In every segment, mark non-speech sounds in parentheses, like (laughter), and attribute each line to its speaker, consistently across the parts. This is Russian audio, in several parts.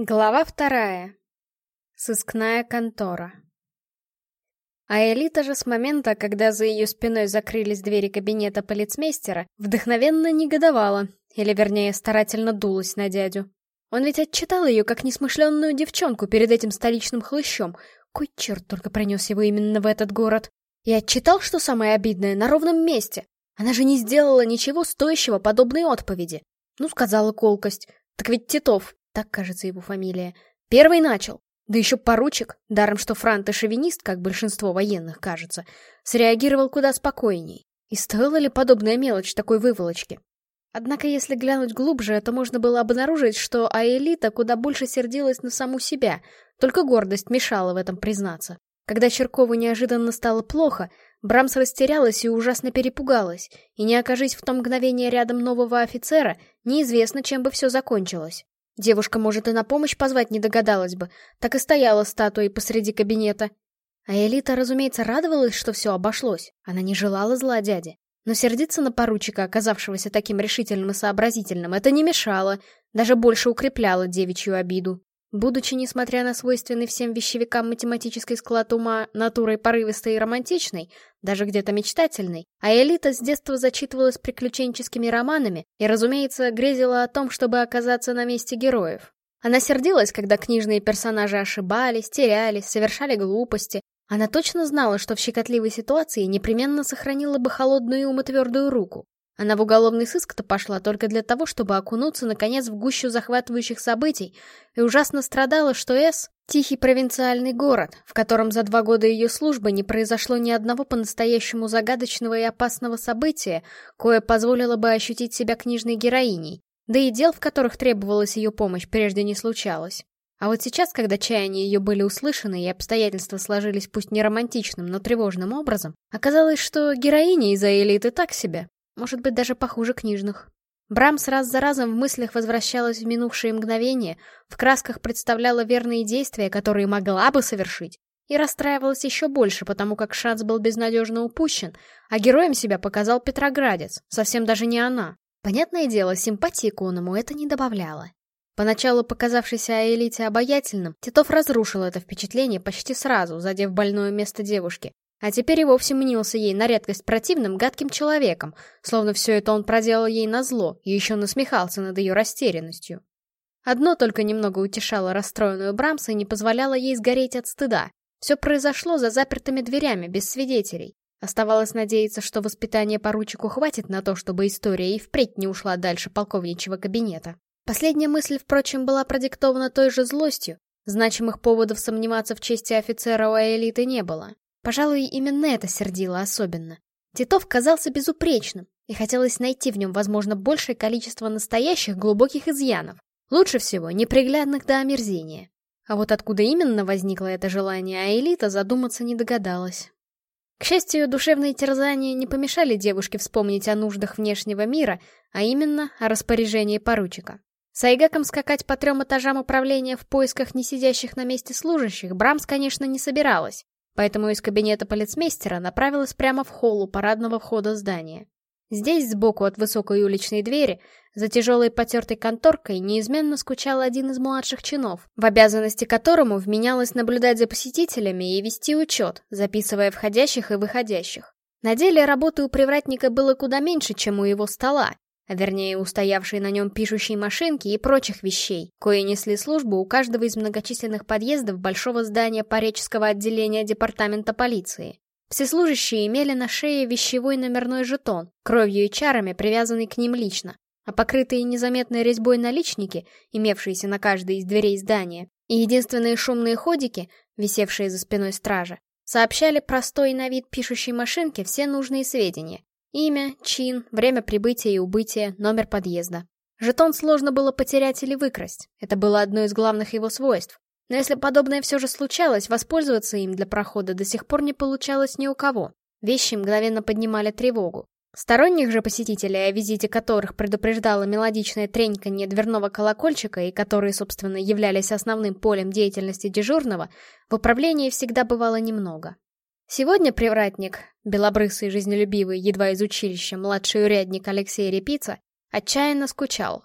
Speaker 1: Глава вторая. Сыскная контора. А Элита же с момента, когда за ее спиной закрылись двери кабинета полицмейстера, вдохновенно негодовала, или вернее старательно дулась на дядю. Он ведь отчитал ее как несмышленную девчонку перед этим столичным хлыщом. Кой черт только принес его именно в этот город. И отчитал, что самое обидное, на ровном месте. Она же не сделала ничего стоящего подобной отповеди. Ну, сказала колкость. Так ведь Титов, так, кажется, его фамилия. Первый начал. Да еще поручик, даром что Франт и шовинист, как большинство военных, кажется, среагировал куда спокойней. И стоила ли подобная мелочь такой выволочки? Однако, если глянуть глубже, то можно было обнаружить, что Аэлита куда больше сердилась на саму себя, только гордость мешала в этом признаться. Когда Черкову неожиданно стало плохо, Брамс растерялась и ужасно перепугалась, и не окажись в то мгновение рядом нового офицера, неизвестно, чем бы все закончилось. Девушка, может, и на помощь позвать не догадалась бы, так и стояла статуей посреди кабинета. А Элита, разумеется, радовалась, что все обошлось. Она не желала зла дяде. Но сердиться на поручика, оказавшегося таким решительным и сообразительным, это не мешало, даже больше укрепляло девичью обиду. Будучи, несмотря на свойственный всем вещевикам математический склад ума, натурой порывистой и романтичной, даже где-то мечтательной, а Элита с детства зачитывалась приключенческими романами и, разумеется, грезила о том, чтобы оказаться на месте героев. Она сердилась, когда книжные персонажи ошибались, терялись, совершали глупости. Она точно знала, что в щекотливой ситуации непременно сохранила бы холодную и твердую руку. Она в уголовный сыск-то пошла только для того, чтобы окунуться, наконец, в гущу захватывающих событий, и ужасно страдала, что С — тихий провинциальный город, в котором за два года ее службы не произошло ни одного по-настоящему загадочного и опасного события, кое позволило бы ощутить себя книжной героиней, да и дел, в которых требовалась ее помощь, прежде не случалось. А вот сейчас, когда чаяния ее были услышаны и обстоятельства сложились пусть не романтичным, но тревожным образом, оказалось, что героиня из-за элиты так себе, может быть, даже похуже книжных. Брамс раз за разом в мыслях возвращалась в минувшие мгновения, в красках представляла верные действия, которые могла бы совершить, и расстраивалась еще больше, потому как шанс был безнадежно упущен, а героем себя показал Петроградец, совсем даже не она. Понятное дело, симпатии к Оному это не добавляло. Поначалу показавшийся Аэлите обаятельным, Титов разрушил это впечатление почти сразу, задев больное место девушки, а теперь и вовсе мнился ей на редкость противным, гадким человеком, словно все это он проделал ей назло и еще насмехался над ее растерянностью. Одно только немного утешало расстроенную Брамса и не позволяло ей сгореть от стыда. Все произошло за запертыми дверями, без свидетелей. Оставалось надеяться, что воспитание поручику хватит на то, чтобы история и впредь не ушла дальше полковничьего кабинета. Последняя мысль, впрочем, была продиктована той же злостью. Значимых поводов сомневаться в чести офицера у элиты не было. Пожалуй, именно это сердило особенно. Титов казался безупречным, и хотелось найти в нем, возможно, большее количество настоящих глубоких изъянов. Лучше всего неприглядных до омерзения. А вот откуда именно возникло это желание, а Элита задуматься не догадалась. К счастью, душевные терзания не помешали девушке вспомнить о нуждах внешнего мира, а именно о распоряжении поручика. С Айгаком скакать по трем этажам управления в поисках не сидящих на месте служащих Брамс, конечно, не собиралась поэтому из кабинета полицмейстера направилась прямо в холл у парадного входа здания. Здесь, сбоку от высокой уличной двери, за тяжелой потертой конторкой неизменно скучал один из младших чинов, в обязанности которому вменялось наблюдать за посетителями и вести учет, записывая входящих и выходящих. На деле работы у привратника было куда меньше, чем у его стола, а вернее устоявшей на нем пишущей машинки и прочих вещей, кое несли службу у каждого из многочисленных подъездов большого здания Пореческого отделения департамента полиции. Все служащие имели на шее вещевой номерной жетон, кровью и чарами привязанный к ним лично, а покрытые незаметной резьбой наличники, имевшиеся на каждой из дверей здания, и единственные шумные ходики, висевшие за спиной стража, сообщали простой на вид пишущей машинке все нужные сведения, Имя, чин, время прибытия и убытия, номер подъезда. Жетон сложно было потерять или выкрасть. Это было одно из главных его свойств. Но если подобное все же случалось, воспользоваться им для прохода до сих пор не получалось ни у кого. Вещи мгновенно поднимали тревогу. Сторонних же посетителей, о визите которых предупреждало мелодичное треньканье дверного колокольчика и которые, собственно, являлись основным полем деятельности дежурного, в управлении всегда бывало немного. Сегодня привратник, белобрысый жизнелюбивый, едва из училища, младший урядник Алексей Репица, отчаянно скучал.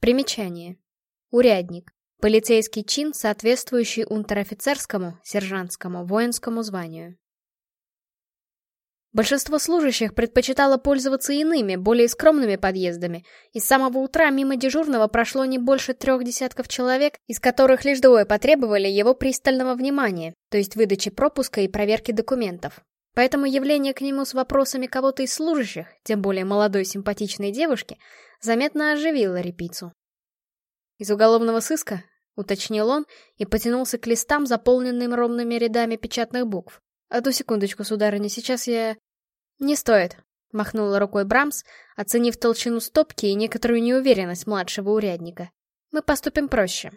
Speaker 1: Примечание. Урядник. Полицейский чин, соответствующий унтер-офицерскому, сержантскому, воинскому званию. Большинство служащих предпочитало пользоваться иными, более скромными подъездами, и с самого утра мимо дежурного прошло не больше трех десятков человек, из которых лишь двое потребовали его пристального внимания, то есть выдачи пропуска и проверки документов. Поэтому явление к нему с вопросами кого-то из служащих, тем более молодой симпатичной девушки, заметно оживило репицу. «Из уголовного сыска?» — уточнил он и потянулся к листам, заполненным ровными рядами печатных букв. «Одну секундочку, сударыня, сейчас я...» «Не стоит», — махнула рукой Брамс, оценив толщину стопки и некоторую неуверенность младшего урядника. «Мы поступим проще».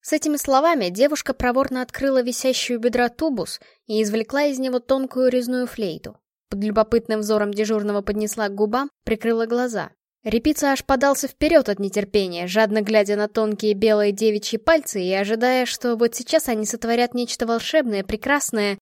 Speaker 1: С этими словами девушка проворно открыла висящую бедра тубус и извлекла из него тонкую резную флейту. Под любопытным взором дежурного поднесла к губам, прикрыла глаза. Репица аж подался вперед от нетерпения, жадно глядя на тонкие белые девичьи пальцы и ожидая, что вот сейчас они сотворят нечто волшебное, прекрасное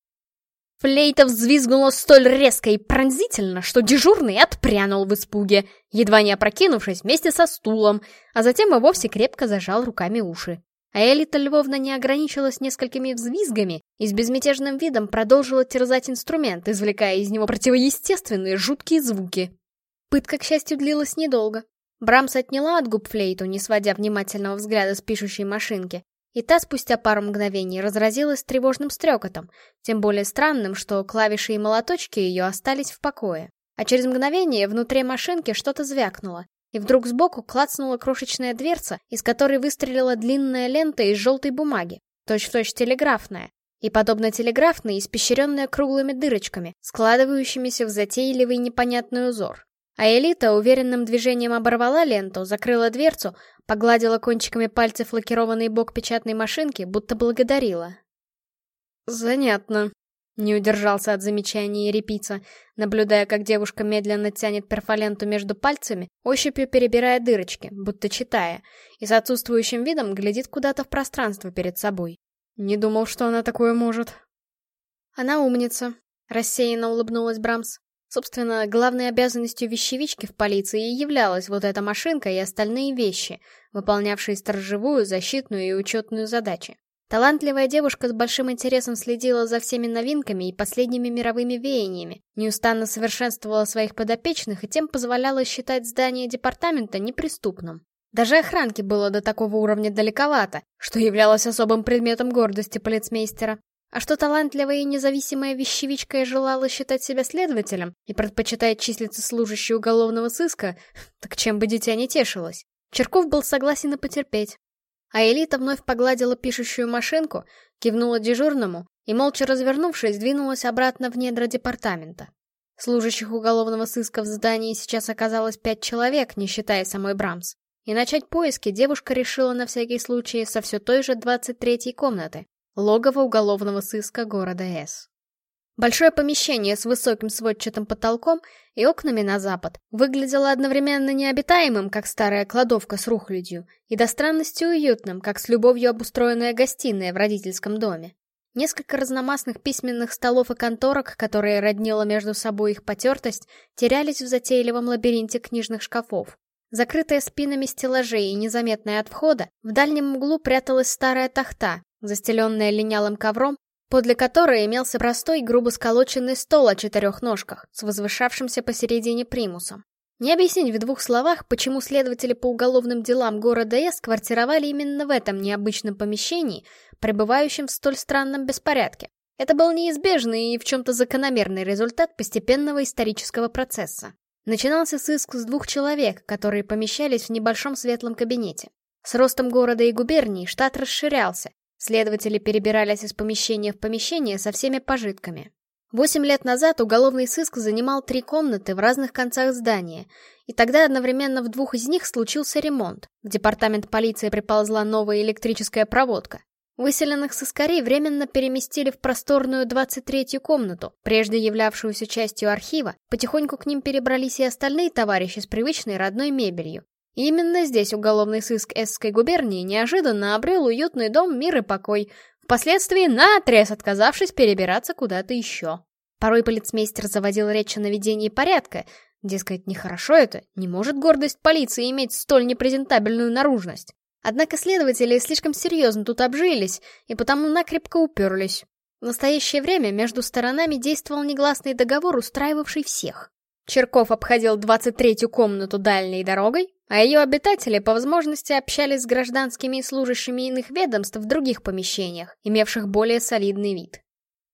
Speaker 1: Флейта взвизгнула столь резко и пронзительно, что дежурный отпрянул в испуге, едва не опрокинувшись вместе со стулом, а затем и вовсе крепко зажал руками уши. А Элита Львовна не ограничилась несколькими взвизгами и с безмятежным видом продолжила терзать инструмент, извлекая из него противоестественные жуткие звуки. Пытка, к счастью, длилась недолго. Брамс отняла от губ флейту, не сводя внимательного взгляда с пишущей машинки, и та спустя пару мгновений разразилась тревожным стрекотом, тем более странным, что клавиши и молоточки ее остались в покое. А через мгновение внутри машинки что-то звякнуло, и вдруг сбоку клацнула крошечная дверца, из которой выстрелила длинная лента из желтой бумаги, точь-в-точь -точь телеграфная, и, подобно телеграфной, испещренная круглыми дырочками, складывающимися в затейливый непонятный узор. А Элита уверенным движением оборвала ленту, закрыла дверцу, погладила кончиками пальцев лакированный бок печатной машинки, будто благодарила. «Занятно», — не удержался от замечания репица, наблюдая, как девушка медленно тянет перфоленту между пальцами, ощупью перебирая дырочки, будто читая, и с отсутствующим видом глядит куда-то в пространство перед собой. Не думал, что она такое может. «Она умница», — рассеянно улыбнулась Брамс. Собственно, главной обязанностью вещевички в полиции являлась вот эта машинка и остальные вещи, выполнявшие сторожевую, защитную и учетную задачи. Талантливая девушка с большим интересом следила за всеми новинками и последними мировыми веяниями, неустанно совершенствовала своих подопечных и тем позволяла считать здание департамента неприступным. Даже охранке было до такого уровня далековато, что являлось особым предметом гордости полицмейстера. А что талантливая и независимая вещевичка и желала считать себя следователем и предпочитает числиться служащей уголовного сыска, (laughs) так чем бы дитя не тешилось. Черков был согласен и потерпеть. А Элита вновь погладила пишущую машинку, кивнула дежурному и, молча развернувшись, двинулась обратно в недра департамента. Служащих уголовного сыска в здании сейчас оказалось пять человек, не считая самой Брамс. И начать поиски девушка решила на всякий случай со все той же 23-й комнаты, Логово уголовного сыска города С. Большое помещение с высоким сводчатым потолком и окнами на запад выглядело одновременно необитаемым, как старая кладовка с рухлядью, и до странности уютным, как с любовью обустроенная гостиная в родительском доме. Несколько разномастных письменных столов и конторок, которые роднила между собой их потертость, терялись в затейливом лабиринте книжных шкафов. Закрытая спинами стеллажей и незаметная от входа, в дальнем углу пряталась старая тахта, застеленная линялым ковром, подле которой имелся простой грубо сколоченный стол о четырех ножках с возвышавшимся посередине примусом. Не объяснить в двух словах, почему следователи по уголовным делам города С квартировали именно в этом необычном помещении, пребывающем в столь странном беспорядке. Это был неизбежный и в чем-то закономерный результат постепенного исторического процесса. Начинался сыск с двух человек, которые помещались в небольшом светлом кабинете. С ростом города и губернии штат расширялся, Следователи перебирались из помещения в помещение со всеми пожитками. Восемь лет назад уголовный сыск занимал три комнаты в разных концах здания, и тогда одновременно в двух из них случился ремонт. В департамент полиции приползла новая электрическая проводка. Выселенных сыскарей временно переместили в просторную 23-ю комнату, прежде являвшуюся частью архива, потихоньку к ним перебрались и остальные товарищи с привычной родной мебелью. Именно здесь уголовный сыск Эсской губернии неожиданно обрел уютный дом, мир и покой, впоследствии наотрез отказавшись перебираться куда-то еще. Порой полицмейстер заводил речь о наведении порядка, дескать, нехорошо это, не может гордость полиции иметь столь непрезентабельную наружность. Однако следователи слишком серьезно тут обжились, и потому накрепко уперлись. В настоящее время между сторонами действовал негласный договор, устраивавший всех. Черков обходил 23-ю комнату дальней дорогой, а ее обитатели по возможности общались с гражданскими и служащими иных ведомств в других помещениях, имевших более солидный вид.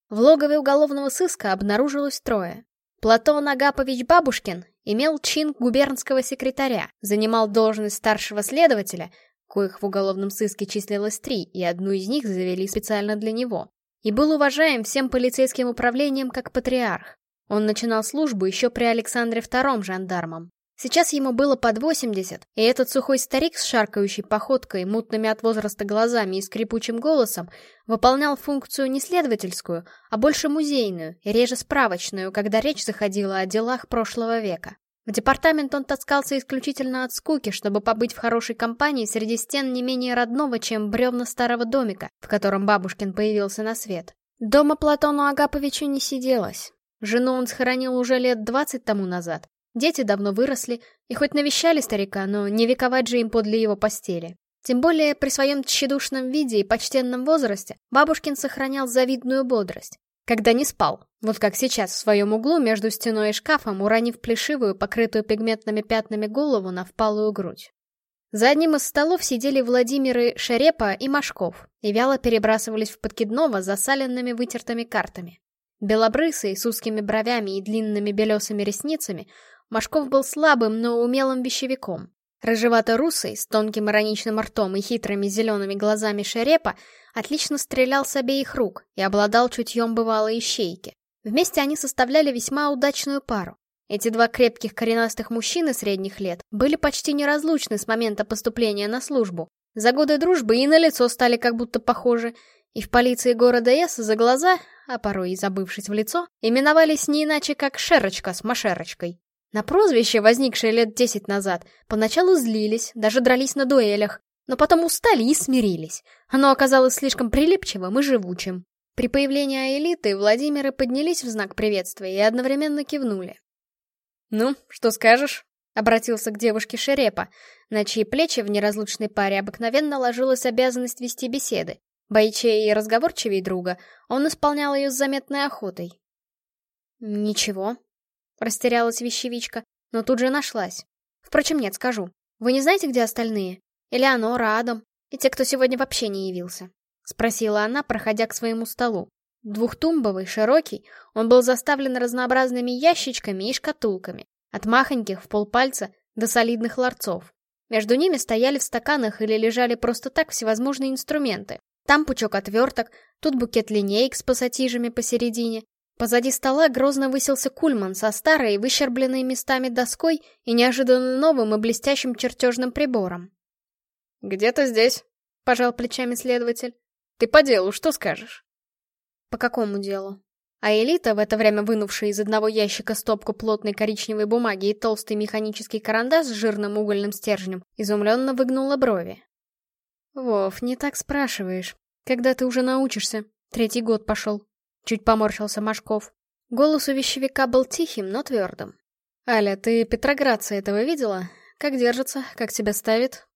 Speaker 1: В логове уголовного сыска обнаружилось трое. Платон Агапович Бабушкин имел чин губернского секретаря, занимал должность старшего следователя, коих в уголовном сыске числилось три, и одну из них завели специально для него, и был уважаем всем полицейским управлением как патриарх. Он начинал службу еще при Александре II жандармом. Сейчас ему было под 80, и этот сухой старик с шаркающей походкой, мутными от возраста глазами и скрипучим голосом выполнял функцию не следовательскую, а больше музейную и реже справочную, когда речь заходила о делах прошлого века. В департамент он таскался исключительно от скуки, чтобы побыть в хорошей компании среди стен не менее родного, чем бревна старого домика, в котором бабушкин появился на свет. Дома Платону Агаповичу не сиделось. Жену он схоронил уже лет двадцать тому назад, Дети давно выросли, и хоть навещали старика, но не вековать же им подле его постели. Тем более при своем тщедушном виде и почтенном возрасте бабушкин сохранял завидную бодрость. Когда не спал, вот как сейчас в своем углу между стеной и шкафом, уронив плешивую, покрытую пигментными пятнами голову на впалую грудь. За одним из столов сидели Владимиры Шерепа и Машков и вяло перебрасывались в подкидного засаленными вытертыми картами. Белобрысый, с узкими бровями и длинными белесыми ресницами, Машков был слабым, но умелым вещевиком. Рыжевато-русый, с тонким ироничным ртом и хитрыми зелеными глазами шерепа, отлично стрелял с обеих рук и обладал чутьем бывалой ищейки. Вместе они составляли весьма удачную пару. Эти два крепких коренастых мужчины средних лет были почти неразлучны с момента поступления на службу. За годы дружбы и на лицо стали как будто похожи, и в полиции города С за глаза, а порой и забывшись в лицо, именовались не иначе как Шерочка с Машерочкой. На прозвище, возникшее лет десять назад, поначалу злились, даже дрались на дуэлях, но потом устали и смирились. Оно оказалось слишком прилипчивым и живучим. При появлении элиты Владимиры поднялись в знак приветствия и одновременно кивнули. «Ну, что скажешь?» — обратился к девушке Шерепа, на чьи плечи в неразлучной паре обыкновенно ложилась обязанность вести беседы. Бойчей и разговорчивей друга, он исполнял ее с заметной охотой. «Ничего», Растерялась вещевичка, но тут же нашлась. Впрочем, нет, скажу. Вы не знаете, где остальные? Элеонора, Адам и те, кто сегодня вообще не явился? Спросила она, проходя к своему столу. Двухтумбовый, широкий, он был заставлен разнообразными ящичками и шкатулками, от махоньких в полпальца до солидных ларцов. Между ними стояли в стаканах или лежали просто так всевозможные инструменты. Там пучок отверток, тут букет линеек с пассатижами посередине, Позади стола грозно высился кульман со старой, выщербленной местами доской и неожиданно новым и блестящим чертежным прибором. «Где-то здесь», — пожал плечами следователь. «Ты по делу что скажешь?» «По какому делу?» А Элита, в это время вынувшая из одного ящика стопку плотной коричневой бумаги и толстый механический карандаш с жирным угольным стержнем, изумленно выгнула брови. «Вов, не так спрашиваешь. Когда ты уже научишься? Третий год пошел. Чуть поморщился Машков. Голос у вещевика был тихим, но твердым. «Аля, ты Петроградца этого видела? Как держится? Как себя ставит?»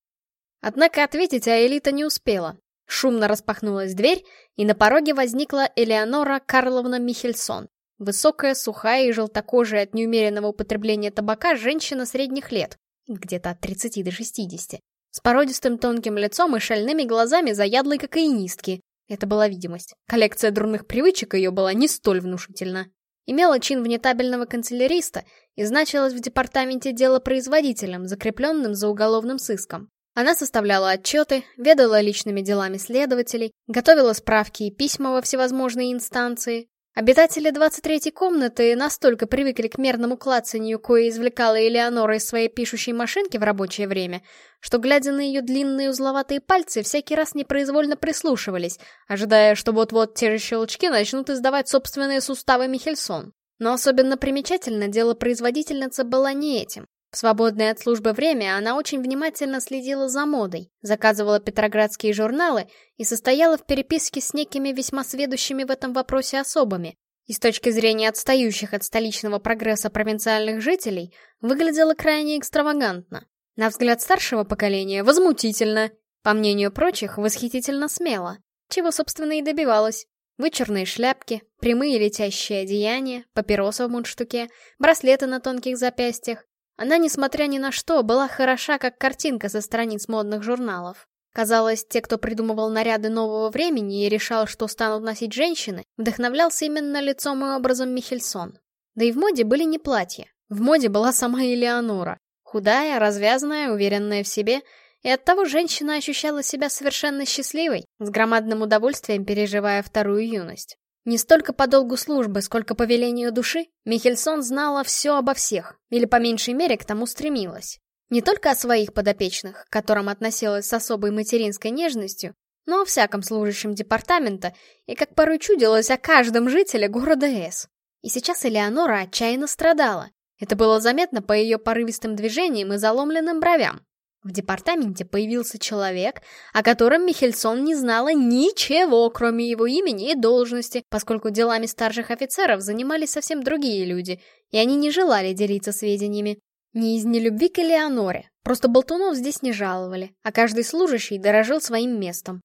Speaker 1: Однако ответить Аэлита не успела. Шумно распахнулась дверь, и на пороге возникла Элеонора Карловна Михельсон. Высокая, сухая и желтокожая от неумеренного употребления табака женщина средних лет, где-то от 30 до 60, с породистым тонким лицом и шальными глазами заядлой кокаинистки, это была видимость. Коллекция дурных привычек ее была не столь внушительна. Имела чин внетабельного канцеляриста и значилась в департаменте делопроизводителем, закрепленным за уголовным сыском. Она составляла отчеты, ведала личными делами следователей, готовила справки и письма во всевозможные инстанции, Обитатели 23-й комнаты настолько привыкли к мерному клацанью, кое извлекала Элеонора из своей пишущей машинки в рабочее время, что, глядя на ее длинные узловатые пальцы, всякий раз непроизвольно прислушивались, ожидая, что вот-вот те же щелчки начнут издавать собственные суставы Михельсон. Но особенно примечательно дело производительницы было не этим. В свободное от службы время она очень внимательно следила за модой, заказывала петроградские журналы и состояла в переписке с некими весьма сведущими в этом вопросе особами. И с точки зрения отстающих от столичного прогресса провинциальных жителей, выглядела крайне экстравагантно. На взгляд старшего поколения – возмутительно. По мнению прочих, восхитительно смело. Чего, собственно, и добивалась. Вычурные шляпки, прямые летящие одеяния, папироса в мундштуке, браслеты на тонких запястьях. Она, несмотря ни на что, была хороша, как картинка со страниц модных журналов. Казалось, те, кто придумывал наряды нового времени и решал, что станут носить женщины, вдохновлялся именно лицом и образом Михельсон. Да и в моде были не платья. В моде была сама Элеонора. Худая, развязанная, уверенная в себе — и оттого женщина ощущала себя совершенно счастливой, с громадным удовольствием переживая вторую юность. Не столько по долгу службы, сколько по велению души, Михельсон знала все обо всех, или по меньшей мере к тому стремилась. Не только о своих подопечных, к которым относилась с особой материнской нежностью, но о всяком служащем департамента, и как порой чудилось о каждом жителе города С. И сейчас Элеонора отчаянно страдала. Это было заметно по ее порывистым движениям и заломленным бровям. В департаменте появился человек, о котором Михельсон не знала ничего, кроме его имени и должности, поскольку делами старших офицеров занимались совсем другие люди, и они не желали делиться сведениями. Не из нелюбви к Элеоноре, просто болтунов здесь не жаловали, а каждый служащий дорожил своим местом.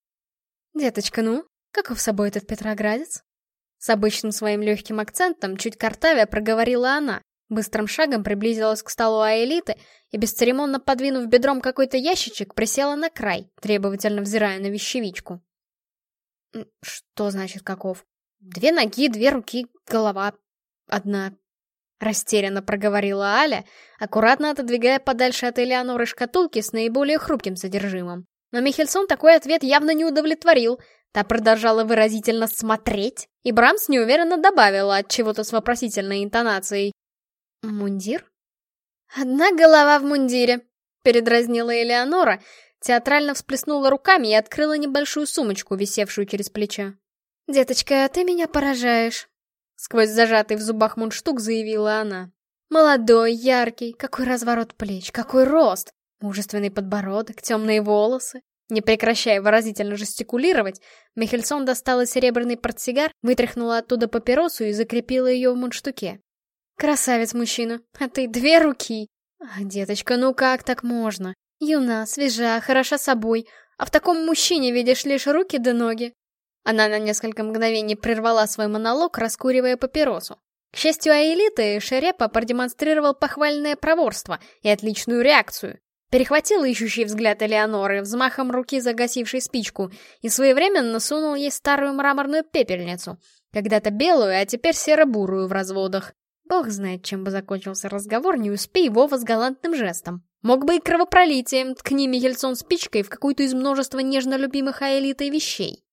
Speaker 1: «Деточка, ну, каков собой этот петроградец?» С обычным своим легким акцентом, чуть картавя, проговорила она, Быстрым шагом приблизилась к столу Аэлиты и, бесцеремонно подвинув бедром какой-то ящичек, присела на край, требовательно взирая на вещевичку. «Что значит каков? Две ноги, две руки, голова. Одна...» Растерянно проговорила Аля, аккуратно отодвигая подальше от Элеоноры шкатулки с наиболее хрупким содержимым. Но Михельсон такой ответ явно не удовлетворил. Та продолжала выразительно смотреть, и Брамс неуверенно добавила от чего-то с вопросительной интонацией. «Мундир?» «Одна голова в мундире», — передразнила Элеонора, театрально всплеснула руками и открыла небольшую сумочку, висевшую через плечо. «Деточка, ты меня поражаешь», — сквозь зажатый в зубах мундштук заявила она. «Молодой, яркий, какой разворот плеч, какой рост, мужественный подбородок, темные волосы». Не прекращая выразительно жестикулировать, Михельсон достала серебряный портсигар, вытряхнула оттуда папиросу и закрепила ее в мундштуке. Красавец мужчина, а ты две руки. Ах, деточка, ну как так можно? Юна, свежа, хороша собой, а в таком мужчине видишь лишь руки да ноги. Она на несколько мгновений прервала свой монолог, раскуривая папиросу. К счастью, Аэлиты Шерепа продемонстрировал похвальное проворство и отличную реакцию. Перехватил ищущий взгляд Элеоноры, взмахом руки загасившей спичку, и своевременно сунул ей старую мраморную пепельницу, когда-то белую, а теперь серо-бурую в разводах. Бог знает, чем бы закончился разговор, не успей Вова с галантным жестом. Мог бы и кровопролитием, ткни Михельсон спичкой в какую-то из множества нежно любимых Аэлитой вещей.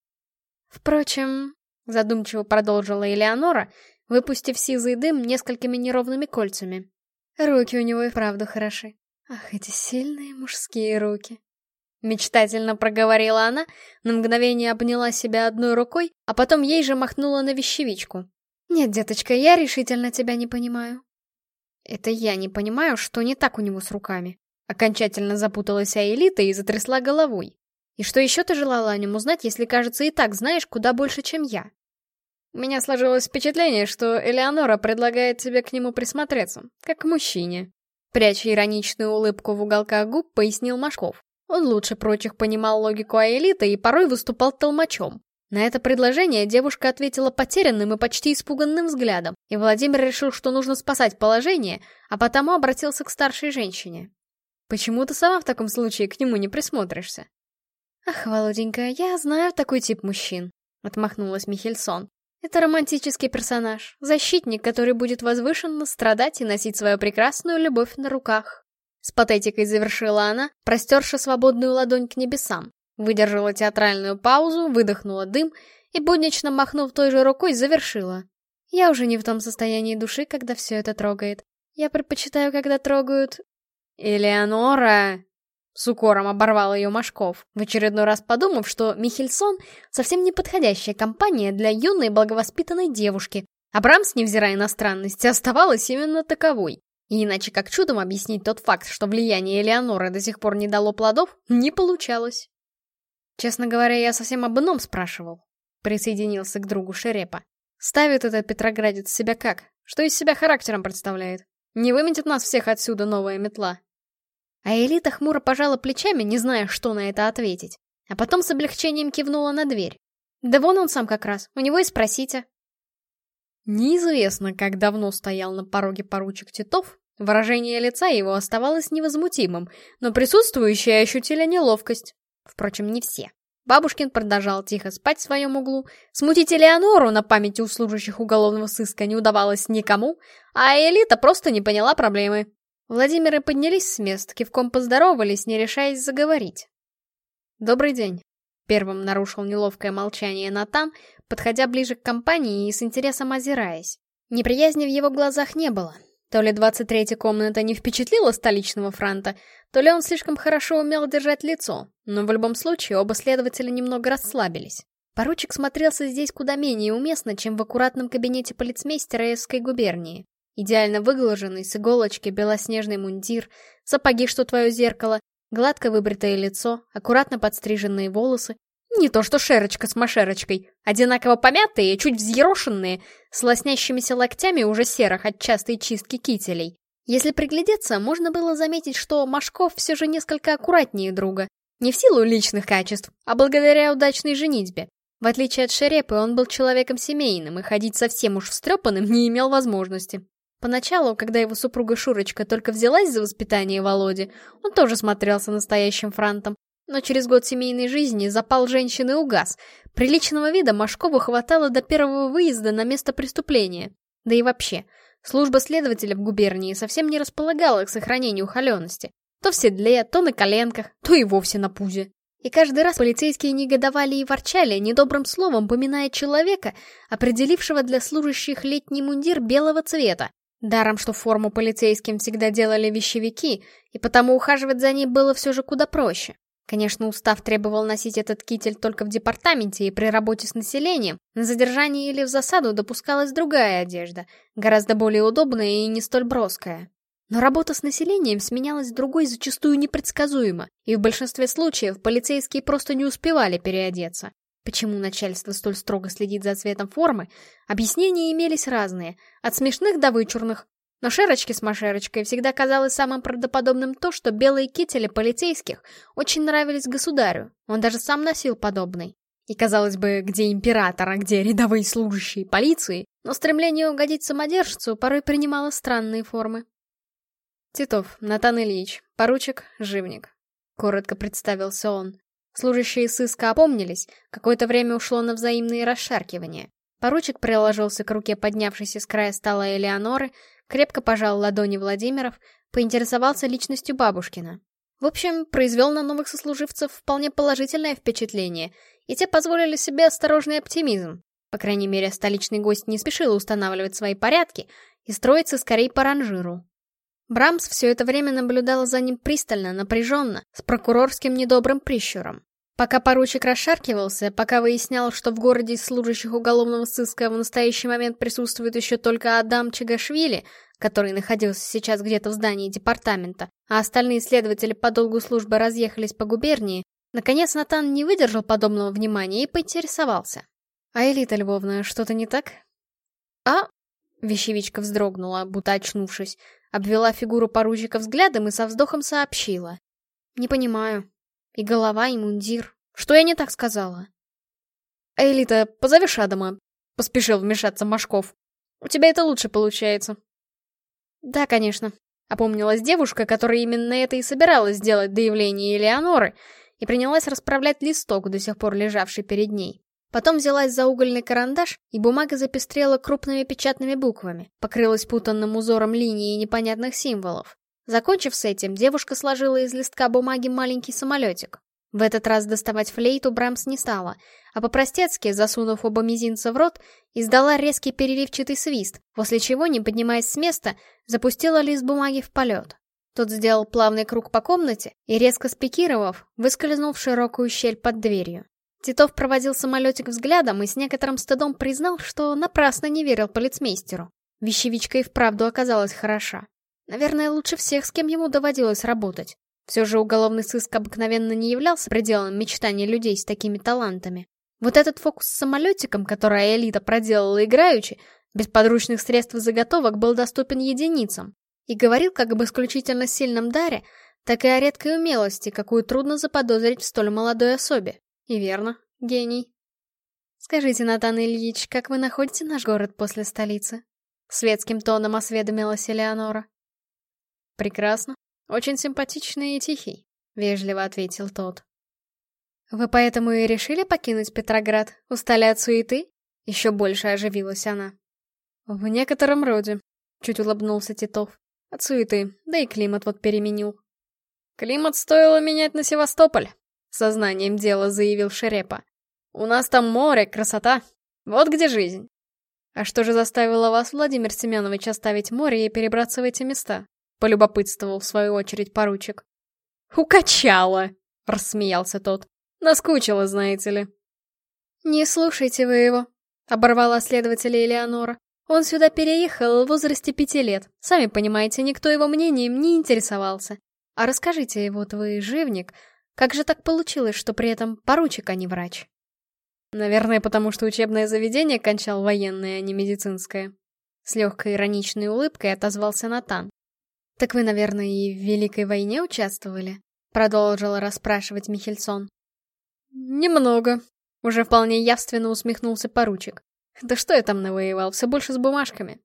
Speaker 1: Впрочем, задумчиво продолжила Элеонора, выпустив сизый дым несколькими неровными кольцами. Руки у него и правда хороши. Ах, эти сильные мужские руки. Мечтательно проговорила она, на мгновение обняла себя одной рукой, а потом ей же махнула на вещевичку. «Нет, деточка, я решительно тебя не понимаю». «Это я не понимаю, что не так у него с руками». Окончательно запуталась Аэлита и затрясла головой. «И что еще ты желала о нем узнать, если, кажется, и так знаешь куда больше, чем я?» У меня сложилось впечатление, что Элеонора предлагает тебе к нему присмотреться, как к мужчине. Пряча ироничную улыбку в уголках губ, пояснил Машков. Он лучше прочих понимал логику Аэлита и порой выступал толмачом. На это предложение девушка ответила потерянным и почти испуганным взглядом, и Владимир решил, что нужно спасать положение, а потому обратился к старшей женщине. «Почему ты сама в таком случае к нему не присмотришься?» «Ах, Володенька, я знаю такой тип мужчин», — отмахнулась Михельсон. «Это романтический персонаж, защитник, который будет возвышенно страдать и носить свою прекрасную любовь на руках». С патетикой завершила она, простерши свободную ладонь к небесам, Выдержала театральную паузу, выдохнула дым и, буднично махнув той же рукой, завершила. Я уже не в том состоянии души, когда все это трогает. Я предпочитаю, когда трогают... «Элеонора!» С укором оборвал ее Машков, в очередной раз подумав, что Михельсон — совсем неподходящая компания для юной благовоспитанной девушки, а Брамс, невзирая на странности, оставалась именно таковой. И иначе как чудом объяснить тот факт, что влияние Элеоноры до сих пор не дало плодов, не получалось. Честно говоря, я совсем об ином спрашивал. Присоединился к другу Шерепа. Ставит этот Петроградец себя как? Что из себя характером представляет? Не выметит нас всех отсюда новая метла? А Элита хмуро пожала плечами, не зная, что на это ответить. А потом с облегчением кивнула на дверь. Да вон он сам как раз, у него и спросите. Неизвестно, как давно стоял на пороге поручик Титов, выражение лица его оставалось невозмутимым, но присутствующие ощутили неловкость. Впрочем, не все. Бабушкин продолжал тихо спать в своем углу. Смутить Элеонору на памяти у служащих уголовного сыска не удавалось никому, а Элита просто не поняла проблемы. Владимиры поднялись с мест, кивком поздоровались, не решаясь заговорить. «Добрый день», — первым нарушил неловкое молчание Натан, подходя ближе к компании и с интересом озираясь. Неприязни в его глазах не было. То ли 23-я комната не впечатлила столичного франта, то ли он слишком хорошо умел держать лицо, но в любом случае оба следователя немного расслабились. Поручик смотрелся здесь куда менее уместно, чем в аккуратном кабинете полицмейстера Эсской губернии. Идеально выглаженный, с иголочки, белоснежный мундир, сапоги, что твое зеркало, гладко выбритое лицо, аккуратно подстриженные волосы. Не то что шерочка с машерочкой, одинаково помятые, чуть взъерошенные, с лоснящимися локтями уже серых от частой чистки кителей. Если приглядеться, можно было заметить, что Машков все же несколько аккуратнее друга. Не в силу личных качеств, а благодаря удачной женитьбе. В отличие от Шерепы, он был человеком семейным и ходить совсем уж встрепанным не имел возможности. Поначалу, когда его супруга Шурочка только взялась за воспитание Володи, он тоже смотрелся настоящим франтом. Но через год семейной жизни запал женщины угас. Приличного вида Машкову хватало до первого выезда на место преступления. Да и вообще, служба следователя в губернии совсем не располагала к сохранению холености. То в седле, то на коленках, то и вовсе на пузе. И каждый раз полицейские негодовали и ворчали, недобрым словом поминая человека, определившего для служащих летний мундир белого цвета, Даром, что форму полицейским всегда делали вещевики, и потому ухаживать за ней было все же куда проще. Конечно, устав требовал носить этот китель только в департаменте и при работе с населением. На задержание или в засаду допускалась другая одежда, гораздо более удобная и не столь броская. Но работа с населением сменялась другой зачастую непредсказуемо, и в большинстве случаев полицейские просто не успевали переодеться. Почему начальство столь строго следит за цветом формы, объяснения имелись разные, от смешных до вычурных. Но Шерочке с Машерочкой всегда казалось самым правдоподобным то, что белые кители полицейских очень нравились государю, он даже сам носил подобный. И казалось бы, где император, а где рядовые служащие полиции, но стремление угодить самодержцу порой принимало странные формы. Титов, Натан Ильич, поручик, живник. Коротко представился он. Служащие сыска опомнились, какое-то время ушло на взаимные расшаркивания. Поручик приложился к руке поднявшейся с края стола Элеоноры, крепко пожал ладони Владимиров, поинтересовался личностью бабушкина. В общем, произвел на новых сослуживцев вполне положительное впечатление, и те позволили себе осторожный оптимизм. По крайней мере, столичный гость не спешил устанавливать свои порядки и строиться скорее по ранжиру. Брамс все это время наблюдал за ним пристально, напряженно, с прокурорским недобрым прищуром. Пока поручик расшаркивался, пока выяснял, что в городе из служащих уголовного сыска в настоящий момент присутствует еще только Адам Чагашвили, который находился сейчас где-то в здании департамента, а остальные следователи по долгу службы разъехались по губернии, наконец Натан не выдержал подобного внимания и поинтересовался. «А Элита Львовна, что-то не так?» «А?» — вещевичка вздрогнула, будто очнувшись, обвела фигуру поручика взглядом и со вздохом сообщила. «Не понимаю. И голова, и мундир. Что я не так сказала? «Элита, позовешь Адама?» — поспешил вмешаться Машков. «У тебя это лучше получается». «Да, конечно», — опомнилась девушка, которая именно это и собиралась сделать до явления Элеоноры, и принялась расправлять листок, до сих пор лежавший перед ней. Потом взялась за угольный карандаш, и бумага запестрела крупными печатными буквами, покрылась путанным узором линий и непонятных символов. Закончив с этим, девушка сложила из листка бумаги маленький самолетик. В этот раз доставать флейту Брамс не стала, а по-простецки, засунув оба мизинца в рот, издала резкий переливчатый свист, после чего, не поднимаясь с места, запустила лист бумаги в полет. Тот сделал плавный круг по комнате и, резко спикировав, выскользнул в широкую щель под дверью. Титов проводил самолетик взглядом и с некоторым стыдом признал, что напрасно не верил полицмейстеру. Вещевичка и вправду оказалась хороша. Наверное, лучше всех, с кем ему доводилось работать. Все же уголовный сыск обыкновенно не являлся пределом мечтаний людей с такими талантами. Вот этот фокус с самолетиком, который элита проделала играючи, без подручных средств и заготовок был доступен единицам. И говорил как об исключительно сильном даре, так и о редкой умелости, какую трудно заподозрить в столь молодой особе. И верно, гений. Скажите, Натан Ильич, как вы находите наш город после столицы? Светским тоном осведомилась Элеонора. Прекрасно. Очень симпатичный и тихий, вежливо ответил тот. Вы поэтому и решили покинуть Петроград? Устали от суеты? Еще больше оживилась она. В некотором роде, чуть улыбнулся Титов. От суеты, да и климат вот переменил. Климат стоило менять на Севастополь, сознанием дела заявил Шерепа. У нас там море, красота. Вот где жизнь. А что же заставило вас, Владимир Семенович, оставить море и перебраться в эти места? Полюбопытствовал в свою очередь поручик. Укачало, рассмеялся тот. Наскучило, знаете ли. Не слушайте вы его, оборвала следователя Элеонора. Он сюда переехал в возрасте пяти лет. Сами понимаете, никто его мнением не интересовался. А расскажите, вот вы живник, как же так получилось, что при этом поручик, а не врач? Наверное, потому что учебное заведение кончал военное, а не медицинское. С легкой ироничной улыбкой отозвался Натан. «Так вы, наверное, и в Великой войне участвовали?» Продолжила расспрашивать Михельсон. «Немного», — уже вполне явственно усмехнулся поручик. «Да что я там навоевал, все больше с бумажками».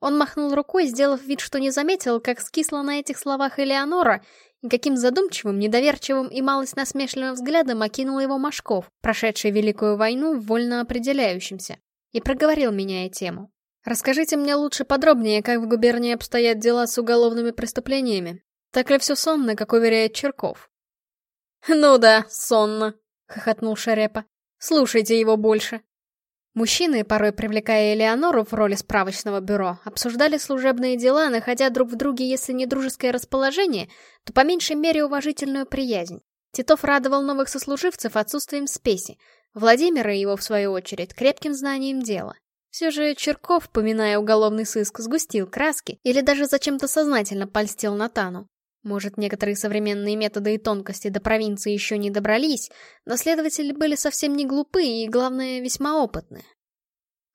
Speaker 1: Он махнул рукой, сделав вид, что не заметил, как скисла на этих словах Элеонора, и каким задумчивым, недоверчивым и малость насмешливым взглядом окинул его Машков, прошедший Великую войну в вольно определяющимся, и проговорил, меняя тему. «Расскажите мне лучше подробнее, как в губернии обстоят дела с уголовными преступлениями. Так ли все сонно, как уверяет Черков?» «Ну да, сонно», — хохотнул Шарепа. «Слушайте его больше». Мужчины, порой привлекая Элеонору в роли справочного бюро, обсуждали служебные дела, находя друг в друге, если не дружеское расположение, то по меньшей мере уважительную приязнь. Титов радовал новых сослуживцев отсутствием спеси, Владимира его, в свою очередь, крепким знанием дела. Все же Черков, поминая уголовный сыск, сгустил краски или даже зачем-то сознательно польстил Натану. Может, некоторые современные методы и тонкости до провинции еще не добрались, но следователи были совсем не глупые и, главное, весьма опытные.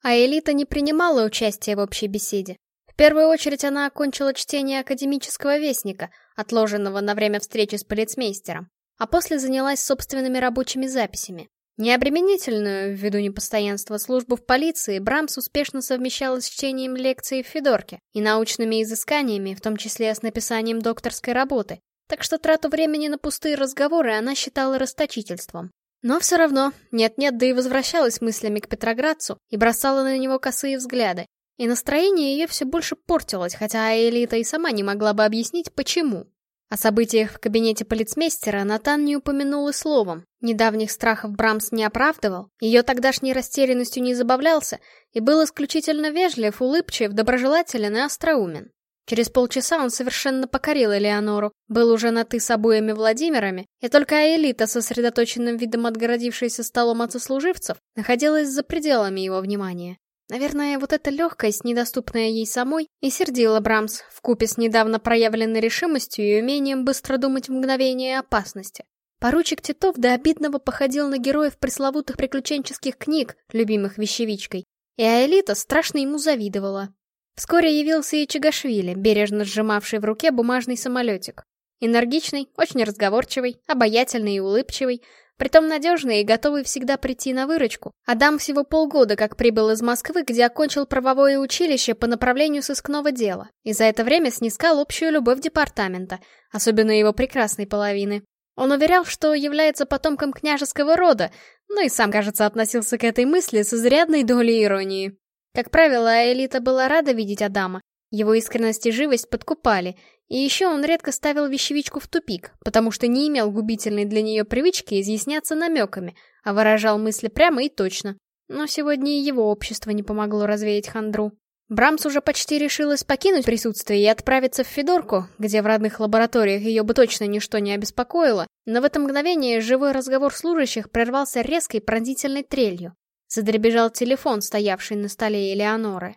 Speaker 1: А элита не принимала участия в общей беседе. В первую очередь она окончила чтение академического вестника, отложенного на время встречи с полицмейстером, а после занялась собственными рабочими записями. Необременительную, ввиду непостоянства службу в полиции, Брамс успешно совмещала с чтением лекций в Федорке и научными изысканиями, в том числе с написанием докторской работы, так что трату времени на пустые разговоры она считала расточительством. Но все равно, нет-нет, да и возвращалась мыслями к Петроградцу и бросала на него косые взгляды. И настроение ее все больше портилось, хотя Элита и сама не могла бы объяснить, почему. О событиях в кабинете полицмейстера Натан не упомянул и словом. Недавних страхов Брамс не оправдывал, ее тогдашней растерянностью не забавлялся и был исключительно вежлив, улыбчив, доброжелателен и остроумен. Через полчаса он совершенно покорил Элеонору, был уже на «ты» с обоими Владимирами, и только Аэлита, сосредоточенным видом отгородившаяся столом от сослуживцев, находилась за пределами его внимания. Наверное, вот эта легкость, недоступная ей самой, и сердила Брамс, вкупе с недавно проявленной решимостью и умением быстро думать в мгновение опасности. Поручик Титов до обидного походил на героев пресловутых приключенческих книг, любимых вещевичкой, и Аэлита страшно ему завидовала. Вскоре явился и Чагашвили, бережно сжимавший в руке бумажный самолетик. Энергичный, очень разговорчивый, обаятельный и улыбчивый, Притом надежный и готовый всегда прийти на выручку. Адам всего полгода как прибыл из Москвы, где окончил правовое училище по направлению сыскного дела, и за это время снискал общую любовь департамента, особенно его прекрасной половины. Он уверял, что является потомком княжеского рода, но и сам, кажется, относился к этой мысли с изрядной долей иронии. Как правило, элита была рада видеть Адама. Его искренность и живость подкупали, и еще он редко ставил вещевичку в тупик, потому что не имел губительной для нее привычки изъясняться намеками, а выражал мысли прямо и точно. Но сегодня и его общество не помогло развеять хандру. Брамс уже почти решилась покинуть присутствие и отправиться в Федорку, где в родных лабораториях ее бы точно ничто не обеспокоило, но в это мгновение живой разговор служащих прервался резкой пронзительной трелью. Задребежал телефон, стоявший на столе Элеоноры.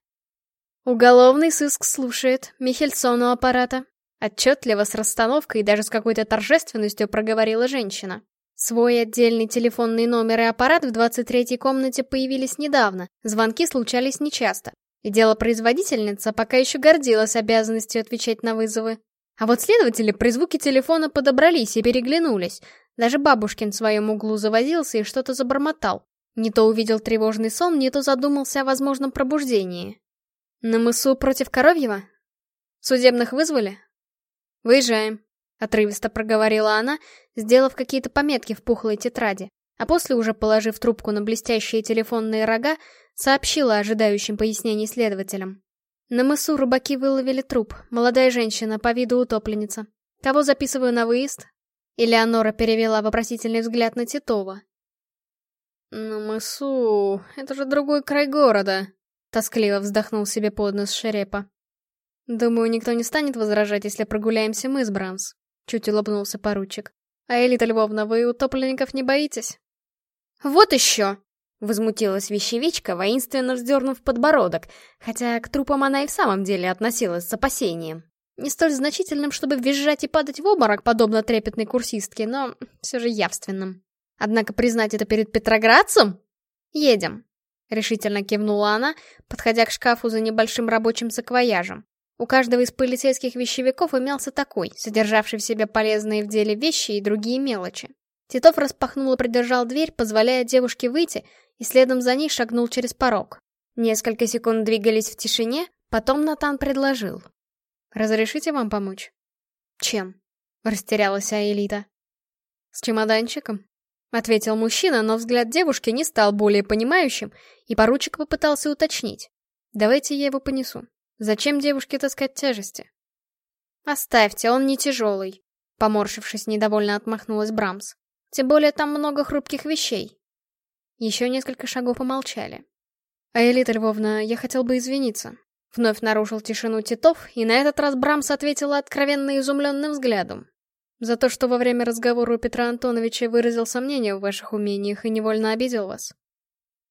Speaker 1: «Уголовный сыск слушает. Михельсону аппарата. Отчетливо, с расстановкой и даже с какой-то торжественностью проговорила женщина. Свой отдельный телефонный номер и аппарат в 23-й комнате появились недавно, звонки случались нечасто. И делопроизводительница пока еще гордилась обязанностью отвечать на вызовы. А вот следователи при звуке телефона подобрались и переглянулись. Даже бабушкин в своем углу завозился и что-то забормотал. Не то увидел тревожный сон, не то задумался о возможном пробуждении. На мысу против Коровьева? Судебных вызвали? Выезжаем, отрывисто проговорила она, сделав какие-то пометки в пухлой тетради, а после, уже положив трубку на блестящие телефонные рога, сообщила ожидающим пояснений следователям. На мысу рыбаки выловили труп, молодая женщина, по виду утопленница. Кого записываю на выезд? Элеонора перевела вопросительный взгляд на Титова. «На мысу... это же другой край города», — тоскливо вздохнул себе под нос Шерепа. «Думаю, никто не станет возражать, если прогуляемся мы с Брамс», — чуть улыбнулся поручик. «А Элита Львовна, вы утопленников не боитесь?» «Вот еще!» Возмутилась вещевичка, воинственно вздернув подбородок, хотя к трупам она и в самом деле относилась с опасением. Не столь значительным, чтобы визжать и падать в обморок, подобно трепетной курсистке, но все же явственным. Однако признать это перед Петроградцем? Едем. Решительно кивнула она, подходя к шкафу за небольшим рабочим саквояжем. У каждого из полицейских вещевиков имелся такой, содержавший в себе полезные в деле вещи и другие мелочи. Титов распахнул и придержал дверь, позволяя девушке выйти, и следом за ней шагнул через порог. Несколько секунд двигались в тишине, потом Натан предложил. «Разрешите вам помочь?» «Чем?» — растерялась Аэлита. «С чемоданчиком?» — ответил мужчина, но взгляд девушки не стал более понимающим, и поручик попытался уточнить. «Давайте я его понесу. Зачем девушке таскать тяжести?» «Оставьте, он не тяжелый», — поморщившись, недовольно отмахнулась Брамс. «Тем более там много хрупких вещей». Еще несколько шагов помолчали. «А Элита Львовна, я хотел бы извиниться». Вновь нарушил тишину Титов, и на этот раз Брамс ответила откровенно изумленным взглядом. «За то, что во время разговора у Петра Антоновича выразил сомнения в ваших умениях и невольно обидел вас».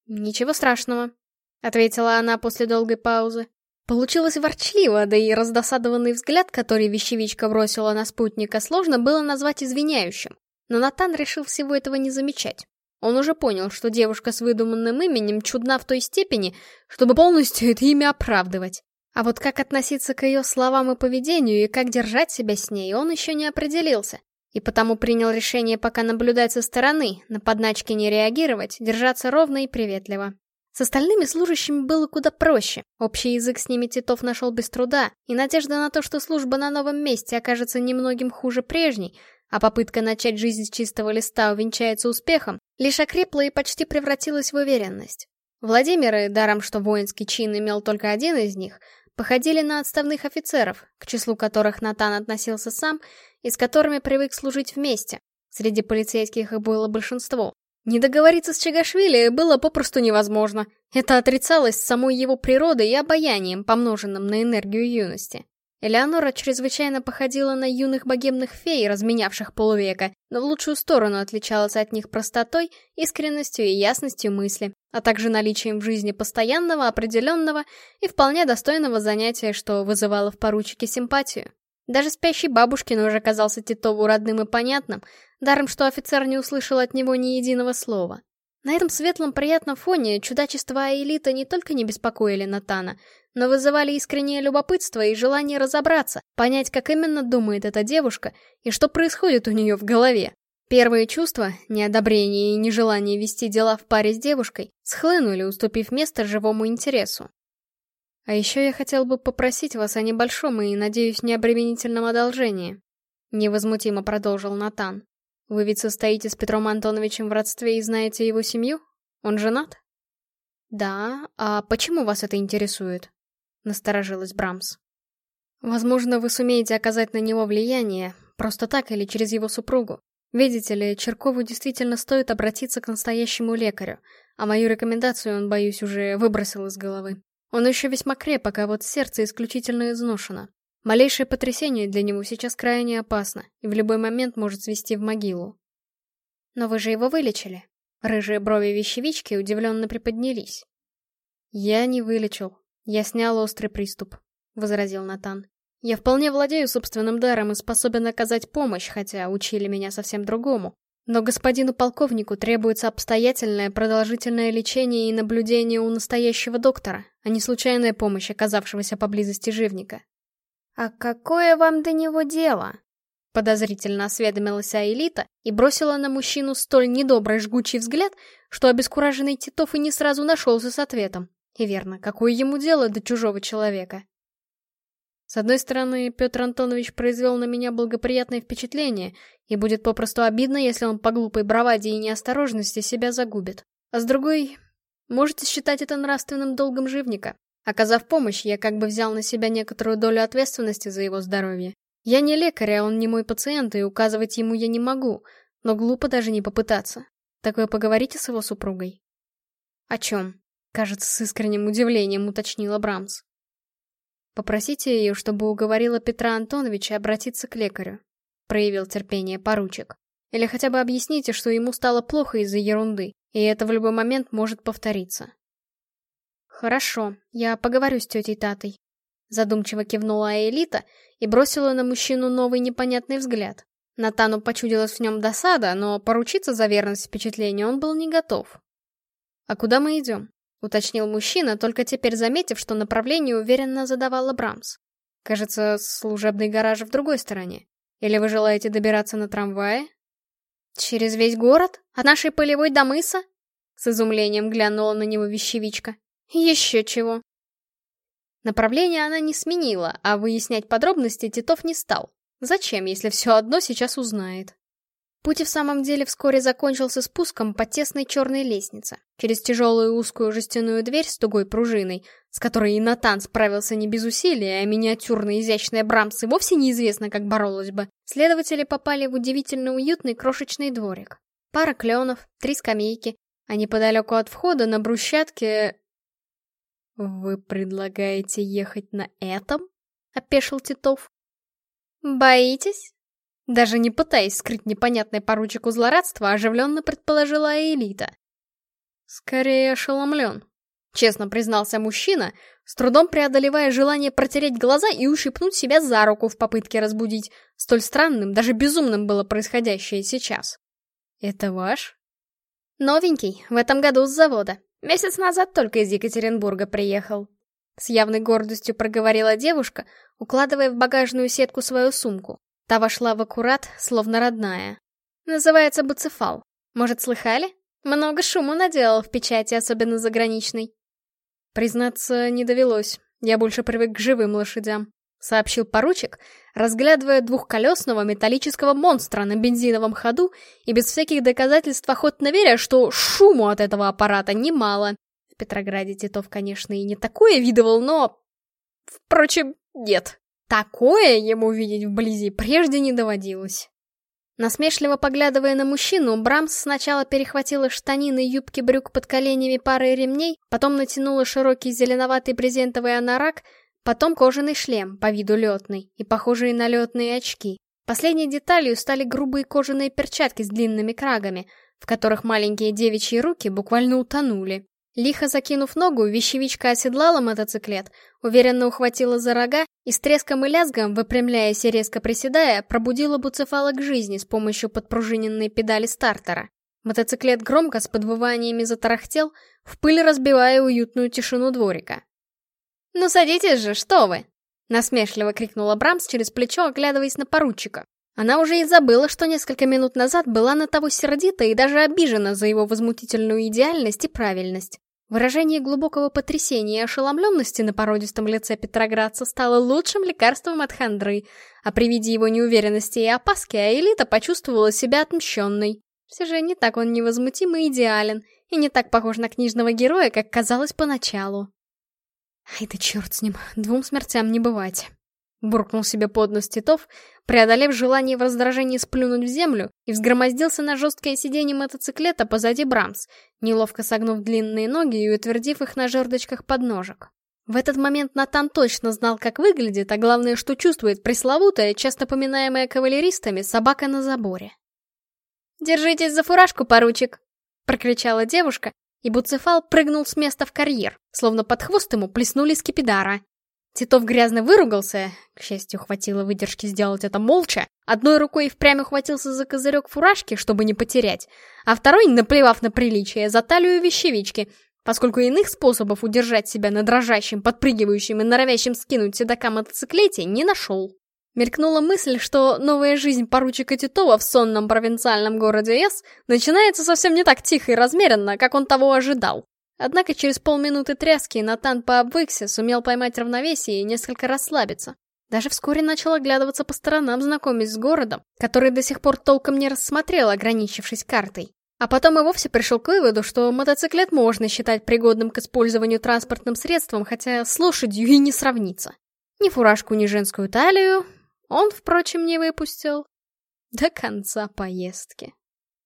Speaker 1: «Ничего страшного», — ответила она после долгой паузы. Получилось ворчливо, да и раздосадованный взгляд, который вещевичка бросила на спутника, сложно было назвать извиняющим. Но Натан решил всего этого не замечать. Он уже понял, что девушка с выдуманным именем чудна в той степени, чтобы полностью это имя оправдывать. А вот как относиться к ее словам и поведению, и как держать себя с ней, он еще не определился. И потому принял решение пока наблюдать со стороны, на подначки не реагировать, держаться ровно и приветливо. С остальными служащими было куда проще. Общий язык с ними Титов нашел без труда, и надежда на то, что служба на новом месте окажется немногим хуже прежней, а попытка начать жизнь с чистого листа увенчается успехом, лишь окрепла и почти превратилась в уверенность. Владимиры, даром что воинский чин имел только один из них, походили на отставных офицеров, к числу которых Натан относился сам и с которыми привык служить вместе. Среди полицейских их было большинство. Не договориться с Чагашвили было попросту невозможно. Это отрицалось самой его природой и обаянием, помноженным на энергию юности. Элеонора чрезвычайно походила на юных богемных фей, разменявших полувека, но в лучшую сторону отличалась от них простотой, искренностью и ясностью мысли, а также наличием в жизни постоянного, определенного и вполне достойного занятия, что вызывало в поручике симпатию. Даже спящий бабушкин уже казался Титову родным и понятным, даром что офицер не услышал от него ни единого слова. На этом светлом приятном фоне чудачества Аэлита не только не беспокоили Натана, но вызывали искреннее любопытство и желание разобраться, понять, как именно думает эта девушка и что происходит у нее в голове. Первые чувства, неодобрение и нежелание вести дела в паре с девушкой, схлынули, уступив место живому интересу. А еще я хотел бы попросить вас о небольшом и, надеюсь, необременительном одолжении. Невозмутимо продолжил Натан. Вы ведь состоите с Петром Антоновичем в родстве и знаете его семью? Он женат? Да, а почему вас это интересует? Насторожилась Брамс. Возможно, вы сумеете оказать на него влияние, просто так или через его супругу. Видите ли, Черкову действительно стоит обратиться к настоящему лекарю, а мою рекомендацию он, боюсь, уже выбросил из головы. Он еще весьма крепок, а вот сердце исключительно изношено. Малейшее потрясение для него сейчас крайне опасно и в любой момент может свести в могилу. Но вы же его вылечили. Рыжие брови вещевички удивленно приподнялись. Я не вылечил. Я снял острый приступ, возразил Натан. Я вполне владею собственным даром и способен оказать помощь, хотя учили меня совсем другому. Но господину полковнику требуется обстоятельное продолжительное лечение и наблюдение у настоящего доктора, а не случайная помощь оказавшегося поблизости живника. «А какое вам до него дело?» Подозрительно осведомилась Аэлита и бросила на мужчину столь недобрый жгучий взгляд, что обескураженный Титов и не сразу нашелся с ответом. И верно, какое ему дело до чужого человека? С одной стороны, Петр Антонович произвел на меня благоприятное впечатление, и будет попросту обидно, если он по глупой браваде и неосторожности себя загубит. А с другой, можете считать это нравственным долгом живника. Оказав помощь, я как бы взял на себя некоторую долю ответственности за его здоровье. Я не лекарь, а он не мой пациент, и указывать ему я не могу, но глупо даже не попытаться. Так вы поговорите с его супругой? О чем? Кажется, с искренним удивлением уточнила Брамс. Попросите ее, чтобы уговорила Петра Антоновича обратиться к лекарю. Проявил терпение поручик. Или хотя бы объясните, что ему стало плохо из-за ерунды, и это в любой момент может повториться. Хорошо, я поговорю с тетей Татой. Задумчиво кивнула Аэлита и бросила на мужчину новый непонятный взгляд. Натану почудилась в нем досада, но поручиться за верность впечатлению он был не готов. «А куда мы идем?» — уточнил мужчина, только теперь заметив, что направление уверенно задавала Брамс. «Кажется, служебный гараж в другой стороне. Или вы желаете добираться на трамвае?» «Через весь город? От нашей полевой до мыса?» С изумлением глянула на него вещевичка. «Еще чего!» Направление она не сменила, а выяснять подробности Титов не стал. Зачем, если все одно сейчас узнает? Путь в самом деле вскоре закончился спуском по тесной черной лестнице, через тяжелую узкую жестяную дверь с тугой пружиной, с которой и Натан справился не без усилия, а миниатюрная изящная Брамс и вовсе неизвестно, как боролась бы. Следователи попали в удивительно уютный крошечный дворик. Пара кленов, три скамейки, а неподалеку от входа на брусчатке... «Вы предлагаете ехать на этом?» — опешил Титов. «Боитесь?» Даже не пытаясь скрыть непонятное поручику злорадства, оживленно предположила Элита. Скорее ошеломлен. Честно признался мужчина, с трудом преодолевая желание протереть глаза и ущипнуть себя за руку в попытке разбудить. Столь странным, даже безумным было происходящее сейчас. «Это ваш?» «Новенький, в этом году с завода. Месяц назад только из Екатеринбурга приехал». С явной гордостью проговорила девушка, укладывая в багажную сетку свою сумку. Та вошла в аккурат, словно родная. Называется буцефал. Может, слыхали? Много шума наделал в печати, особенно заграничной. Признаться, не довелось. Я больше привык к живым лошадям. Сообщил поручик, разглядывая двухколесного металлического монстра на бензиновом ходу и без всяких доказательств охотно веря, что шуму от этого аппарата немало. В Петрограде Титов, конечно, и не такое видывал, но... Впрочем, нет. Такое ему видеть вблизи прежде не доводилось. Насмешливо поглядывая на мужчину, Брамс сначала перехватила штанины юбки брюк под коленями парой ремней, потом натянула широкий зеленоватый брезентовый анорак, потом кожаный шлем, по виду летный, и похожие на летные очки. Последней деталью стали грубые кожаные перчатки с длинными крагами, в которых маленькие девичьи руки буквально утонули. Лихо закинув ногу, вещевичка оседлала мотоциклет, уверенно ухватила за рога и с треском и лязгом, выпрямляясь и резко приседая, пробудила буцефала к жизни с помощью подпружиненной педали стартера. Мотоциклет громко с подвываниями затарахтел, в пыль разбивая уютную тишину дворика. «Ну садитесь же, что вы!» Насмешливо крикнула Брамс через плечо, оглядываясь на поручика. Она уже и забыла, что несколько минут назад была на того сердита и даже обижена за его возмутительную идеальность и правильность. Выражение глубокого потрясения и ошеломленности на породистом лице Петроградца стало лучшим лекарством от хандры, а при виде его неуверенности и опаски Аэлита почувствовала себя отмщенной. Все же не так он невозмутим и идеален, и не так похож на книжного героя, как казалось поначалу. Ай да черт с ним, двум смертям не бывать. Буркнул себе под нос Титов, преодолев желание в раздражении сплюнуть в землю, и взгромоздился на жесткое сиденье мотоциклета позади Брамс, неловко согнув длинные ноги и утвердив их на жердочках подножек. В этот момент Натан точно знал, как выглядит, а главное, что чувствует пресловутая, часто поминаемая кавалеристами, собака на заборе. «Держитесь за фуражку, поручик!» — прокричала девушка, и Буцефал прыгнул с места в карьер, словно под хвост ему плеснули скипидара. Титов грязно выругался, к счастью, хватило выдержки сделать это молча, одной рукой и впрямь ухватился за козырек фуражки, чтобы не потерять, а второй, наплевав на приличие, за талию вещевички, поскольку иных способов удержать себя на дрожащем, подпрыгивающем и норовящем скинуть седока мотоциклете не нашел. Мелькнула мысль, что новая жизнь поручика Титова в сонном провинциальном городе С начинается совсем не так тихо и размеренно, как он того ожидал. Однако через полминуты тряски Натан пообвыкся, сумел поймать равновесие и несколько расслабиться. Даже вскоре начал оглядываться по сторонам, знакомясь с городом, который до сих пор толком не рассмотрел, ограничившись картой. А потом и вовсе пришел к выводу, что мотоциклет можно считать пригодным к использованию транспортным средством, хотя с лошадью и не сравнится. Ни фуражку, ни женскую талию он, впрочем, не выпустил. До конца поездки.